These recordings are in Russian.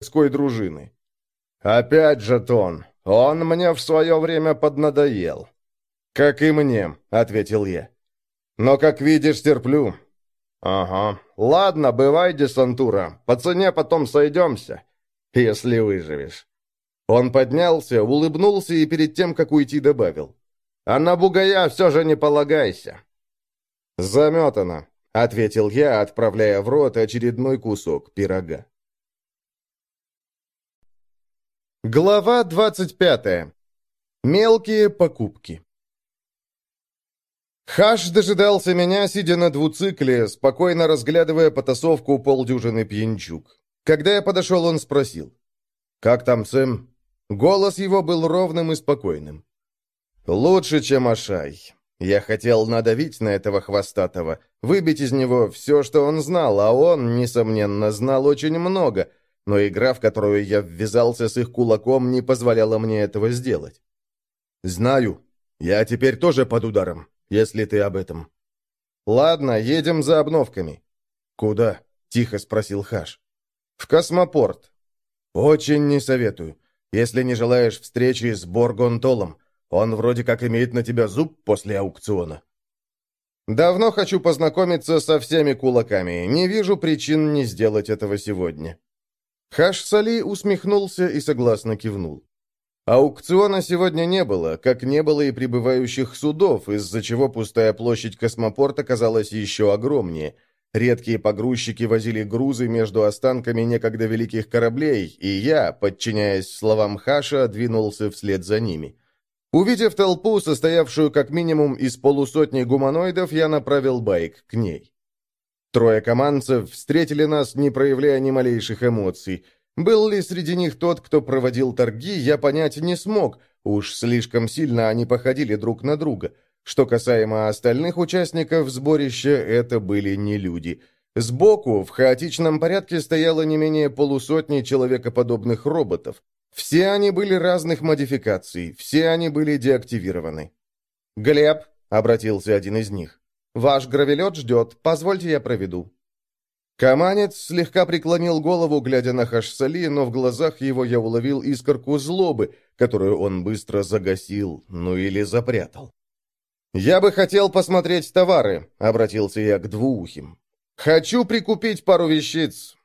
городской дружины. Опять же Тон, он мне в свое время поднадоел. Как и мне, ответил я. Но, как видишь, терплю. Ага. Ладно, бывай, десантура. По цене потом сойдемся, если выживешь. Он поднялся, улыбнулся и перед тем, как уйти, добавил. «А на бугая все же не полагайся». «Заметано», — ответил я, отправляя в рот очередной кусок пирога. Глава двадцать пятая. Мелкие покупки. Хаш дожидался меня, сидя на двуцикле, спокойно разглядывая потасовку полдюжины пьянчук. Когда я подошел, он спросил. «Как там, Сэм?» Голос его был ровным и спокойным. «Лучше, чем Ашай. Я хотел надавить на этого хвостатого, выбить из него все, что он знал, а он, несомненно, знал очень много, но игра, в которую я ввязался с их кулаком, не позволяла мне этого сделать. «Знаю. Я теперь тоже под ударом, если ты об этом». «Ладно, едем за обновками». «Куда?» — тихо спросил Хаш. «В космопорт». «Очень не советую. Если не желаешь встречи с Боргонтолом, он вроде как имеет на тебя зуб после аукциона». «Давно хочу познакомиться со всеми кулаками. Не вижу причин не сделать этого сегодня». Хаш-Сали усмехнулся и согласно кивнул. Аукциона сегодня не было, как не было и прибывающих судов, из-за чего пустая площадь космопорта казалась еще огромнее – Редкие погрузчики возили грузы между останками некогда великих кораблей, и я, подчиняясь словам Хаша, двинулся вслед за ними. Увидев толпу, состоявшую как минимум из полусотни гуманоидов, я направил байк к ней. Трое командцев встретили нас, не проявляя ни малейших эмоций. Был ли среди них тот, кто проводил торги, я понять не смог, уж слишком сильно они походили друг на друга — что касаемо остальных участников сборища, это были не люди. Сбоку в хаотичном порядке стояло не менее полусотни человекоподобных роботов. Все они были разных модификаций, все они были деактивированы. «Глеб», — обратился один из них, — «ваш гравелет ждет, позвольте я проведу». Каманец слегка преклонил голову, глядя на Хашсали, но в глазах его я уловил искорку злобы, которую он быстро загасил, ну или запрятал. «Я бы хотел посмотреть товары», — обратился я к двуухим. «Хочу прикупить пару вещиц».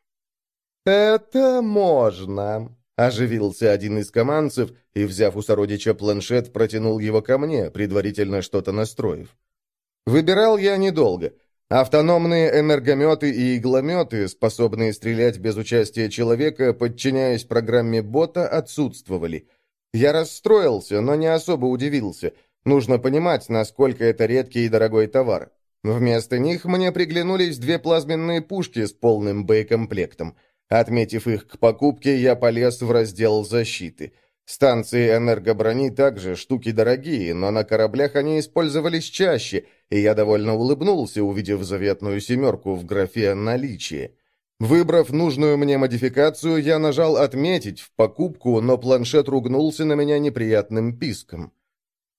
«Это можно», — оживился один из командцев и, взяв у сородича планшет, протянул его ко мне, предварительно что-то настроив. Выбирал я недолго. Автономные энергометы и иглометы, способные стрелять без участия человека, подчиняясь программе бота, отсутствовали. Я расстроился, но не особо удивился — Нужно понимать, насколько это редкий и дорогой товар. Вместо них мне приглянулись две плазменные пушки с полным боекомплектом. Отметив их к покупке, я полез в раздел защиты. Станции энергоброни также штуки дорогие, но на кораблях они использовались чаще, и я довольно улыбнулся, увидев заветную семерку в графе «Наличие». Выбрав нужную мне модификацию, я нажал «Отметить» в покупку, но планшет ругнулся на меня неприятным писком.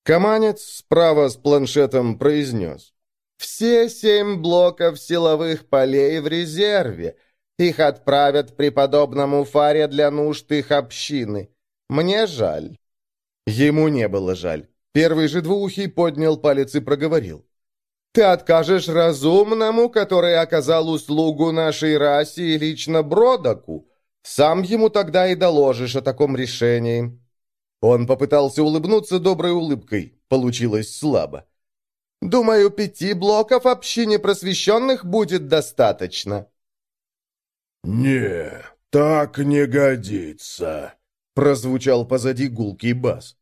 Каманец справа с планшетом произнес. «Все семь блоков силовых полей в резерве. Их отправят преподобному Фаре для нужд их общины. Мне жаль». Ему не было жаль. Первый же двухий поднял палец и проговорил. «Ты откажешь разумному, который оказал услугу нашей расе и лично Бродоку? Сам ему тогда и доложишь о таком решении. Он попытался улыбнуться доброй улыбкой. Получилось слабо. «Думаю, пяти блоков общине просвещенных будет достаточно». «Не, так не годится», — прозвучал позади гулкий бас.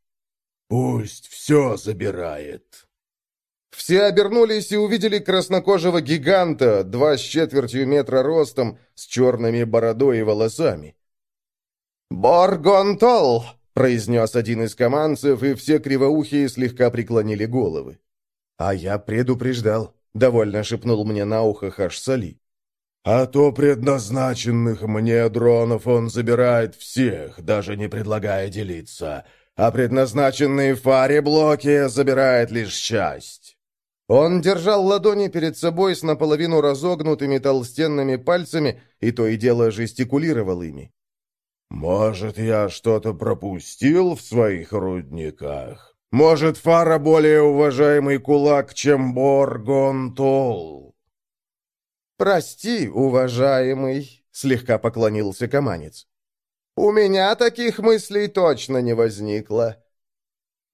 «Пусть все забирает». Все обернулись и увидели краснокожего гиганта, два с четвертью метра ростом, с черными бородой и волосами. «Боргонтол!» произнес один из командцев, и все кривоухие слегка преклонили головы. «А я предупреждал», — довольно шепнул мне на ухо Хаш-Сали. «А то предназначенных мне дронов он забирает всех, даже не предлагая делиться, а предназначенные фаре блоки забирает лишь часть». Он держал ладони перед собой с наполовину разогнутыми толстенными пальцами и то и дело жестикулировал ими. «Может, я что-то пропустил в своих рудниках? Может, Фара более уважаемый кулак, чем Боргонтол?» «Прости, уважаемый», — слегка поклонился Каманец. «У меня таких мыслей точно не возникло».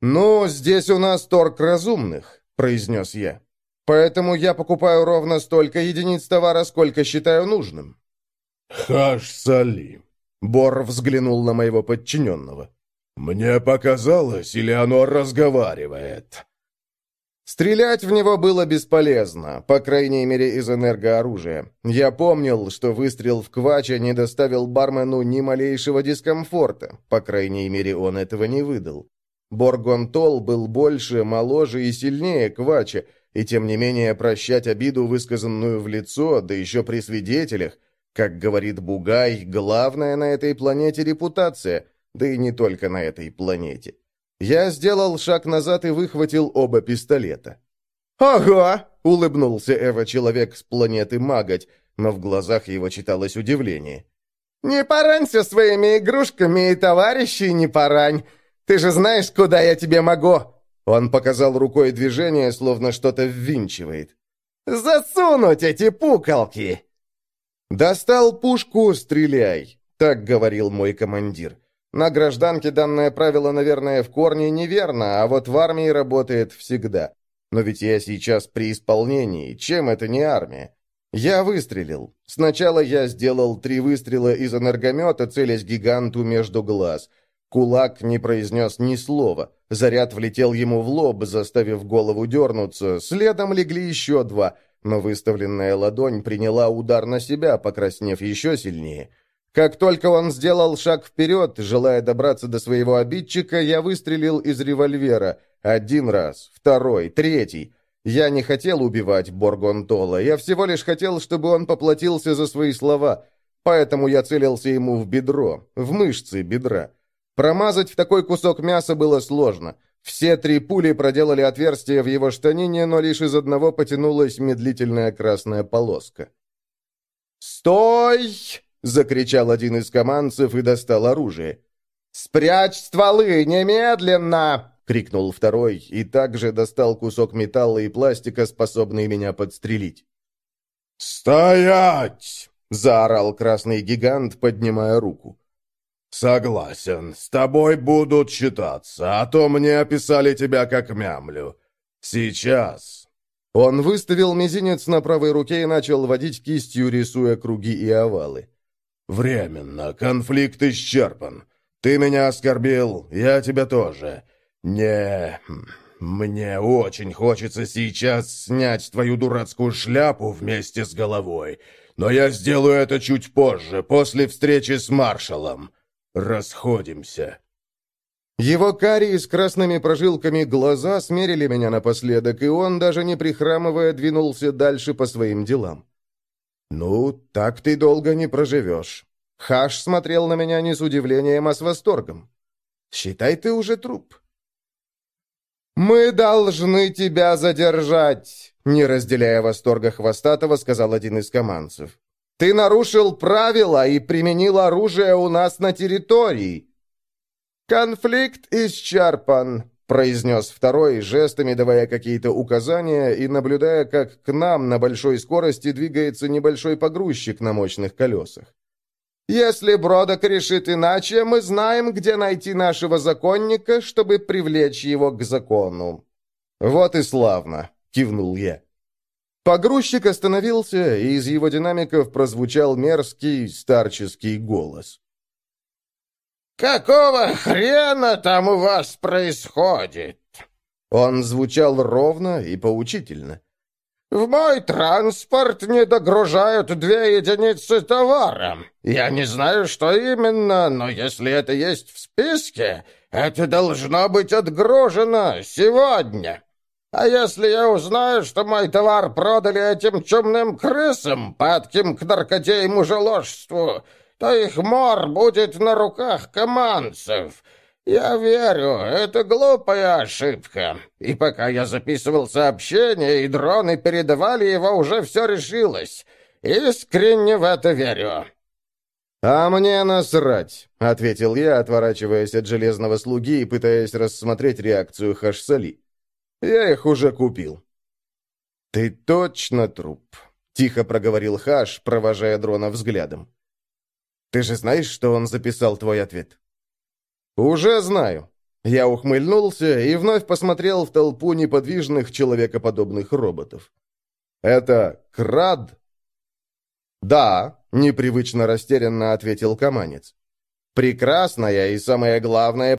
«Ну, здесь у нас торг разумных», — произнес я. «Поэтому я покупаю ровно столько единиц товара, сколько считаю нужным». «Хаш Сали», — Бор взглянул на моего подчиненного. «Мне показалось, или оно разговаривает?» Стрелять в него было бесполезно, по крайней мере из энергооружия. Я помнил, что выстрел в Квача не доставил бармену ни малейшего дискомфорта, по крайней мере он этого не выдал. Боргонтол был больше, моложе и сильнее Квача, и тем не менее прощать обиду, высказанную в лицо, да еще при свидетелях, как говорит Бугай, главное на этой планете репутация, да и не только на этой планете. Я сделал шаг назад и выхватил оба пистолета. «Ага!» — улыбнулся Эва-человек с планеты Маготь, но в глазах его читалось удивление. «Не поранься своими игрушками, и товарищей не порань! Ты же знаешь, куда я тебе могу!» Он показал рукой движение, словно что-то ввинчивает. «Засунуть эти пукалки!» «Достал пушку, стреляй!» — так говорил мой командир. На гражданке данное правило, наверное, в корне неверно, а вот в армии работает всегда. Но ведь я сейчас при исполнении, чем это не армия? Я выстрелил. Сначала я сделал три выстрела из энергомета, целясь гиганту между глаз. Кулак не произнес ни слова. Заряд влетел ему в лоб, заставив голову дернуться. Следом легли еще два, но выставленная ладонь приняла удар на себя, покраснев еще сильнее. Как только он сделал шаг вперед, желая добраться до своего обидчика, я выстрелил из револьвера. Один раз, второй, третий. Я не хотел убивать Боргонтола, я всего лишь хотел, чтобы он поплатился за свои слова. Поэтому я целился ему в бедро, в мышцы бедра. Промазать в такой кусок мяса было сложно. Все три пули проделали отверстие в его штанине, но лишь из одного потянулась медлительная красная полоска. «Стой!» Закричал один из командцев и достал оружие. «Спрячь стволы, немедленно!» — крикнул второй, и также достал кусок металла и пластика, способный меня подстрелить. «Стоять!» — заорал красный гигант, поднимая руку. «Согласен, с тобой будут считаться, а то мне описали тебя как мямлю. Сейчас!» Он выставил мизинец на правой руке и начал водить кистью, рисуя круги и овалы. «Временно. Конфликт исчерпан. Ты меня оскорбил, я тебя тоже. Не... Мне очень хочется сейчас снять твою дурацкую шляпу вместе с головой, но я сделаю это чуть позже, после встречи с маршалом. Расходимся». Его карие с красными прожилками глаза смерили меня напоследок, и он, даже не прихрамывая, двинулся дальше по своим делам. «Ну, так ты долго не проживешь». Хаш смотрел на меня не с удивлением, а с восторгом. «Считай, ты уже труп». «Мы должны тебя задержать», — не разделяя восторга Хвостатого, сказал один из командцев. «Ты нарушил правила и применил оружие у нас на территории». «Конфликт исчерпан», — произнес второй, жестами давая какие-то указания и наблюдая, как к нам на большой скорости двигается небольшой погрузчик на мощных колесах. «Если Бродок решит иначе, мы знаем, где найти нашего законника, чтобы привлечь его к закону». «Вот и славно», — кивнул я. Погрузчик остановился, и из его динамиков прозвучал мерзкий старческий голос. «Какого хрена там у вас происходит?» Он звучал ровно и поучительно. «В мой транспорт не догружают две единицы товара. Я не знаю, что именно, но если это есть в списке, это должно быть отгружено сегодня. А если я узнаю, что мой товар продали этим чумным крысам, падким к наркоте и мужеложству, то их мор будет на руках командцев. Я верю, это глупая ошибка. И пока я записывал сообщение, и дроны передавали его, уже все решилось. Искренне в это верю». «А мне насрать», — ответил я, отворачиваясь от железного слуги и пытаясь рассмотреть реакцию Хашсали. «Я их уже купил». «Ты точно труп», — тихо проговорил Хаш, провожая дрона взглядом. «Ты же знаешь, что он записал твой ответ?» «Уже знаю». Я ухмыльнулся и вновь посмотрел в толпу неподвижных человекоподобных роботов. «Это Крад?» «Да», — непривычно растерянно ответил Каманец. «Прекрасная и, самое главное,